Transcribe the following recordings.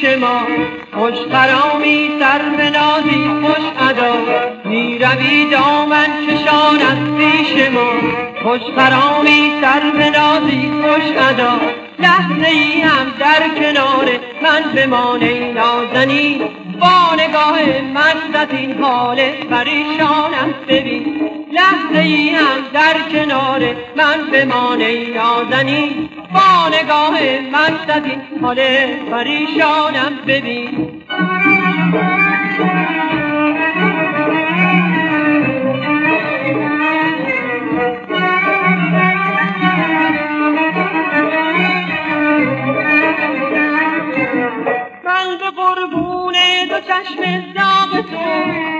پیش ما. خوش خرامی سر نازی خوش ادا. می روی دامن کشان از پیش ما. خوش خرامی سر نازی خوش ادا. لحظه ای هم در کنار من بمانه نازنی با نگاه من این حال پریشانم ببین. لحظه ای هم در کنار من بمانه نازنی با نگاه من این حال پریشانم ببین چشم داغ تو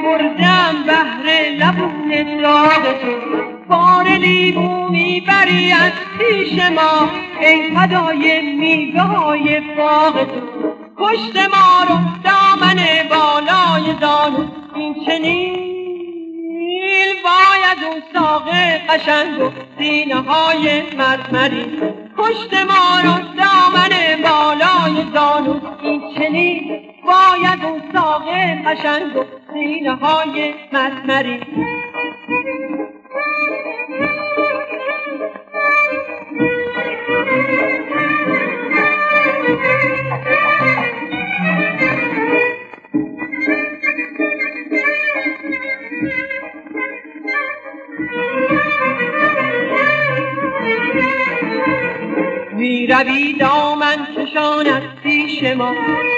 مردم بهر لبون داغ تو. بار لیمو می‌بری از پیش ما ای فدای میوه باغ تو. پشت ما رو دامن بالای زانو این چنین باید اون ساقه قشنگ و سینه های مرمری پشت ما رو دامن بالای زانو این چنین باید اون ساقه قشنگ و سینه های مرمری می روی دامن کشان از پیش ما.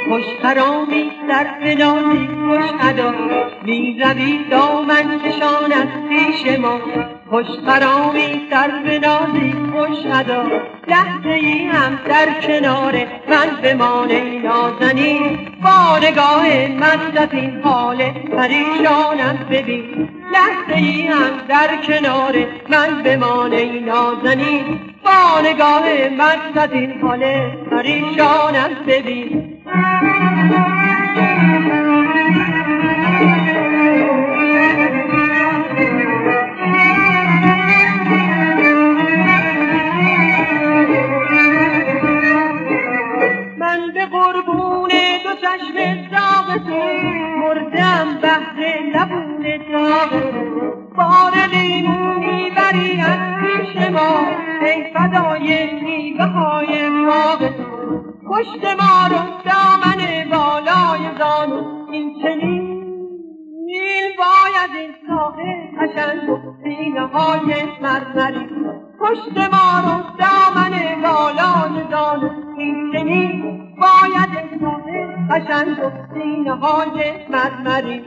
خوش خرامی در بنازی خوش ادا. می روی دامن کشان از پیش ما. خوش خرامی در بنازی خوش ادا. لحظه ای هم در کنار من بمانه نازنی با نگاه مست این حال پریشانم ببین. لحظه ای هم در کنار من بمانه نازنی نگاه مست این حال پریشانم ببین. ای فدای میوه های باغ پشت ما رو دامن بالای زانو. این چنین باید این ساقه قشنگ سینه های مرمری. پشت ما رو دامن بالای زانو. این چنین باید این ساقه قشنگ سینه های مرمری.